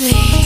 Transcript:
Leave